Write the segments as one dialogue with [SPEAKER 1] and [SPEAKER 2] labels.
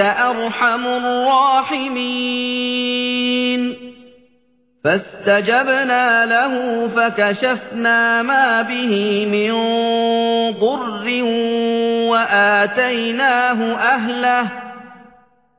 [SPEAKER 1] أرحم الراحمين. فاستجبنا له فكشفنا ما به من ضر وآتيناه أهله.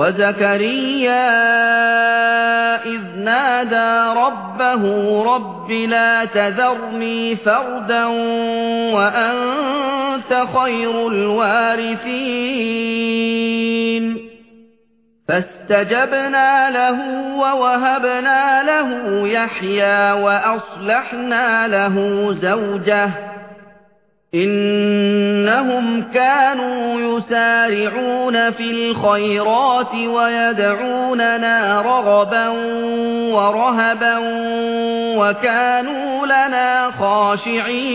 [SPEAKER 1] وزكريا إذ نادى ربه رب لا تذرني فردا وأنت خير الوارثين. فاستجبنا له ووهبنا له يحيى وأصلحنا له زوجه. إنهم كانوا يسارعون في الخيرات ويدعوننا رغبا ورهبا وكانوا لنا خاشعين.